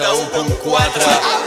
91.4 com quatro.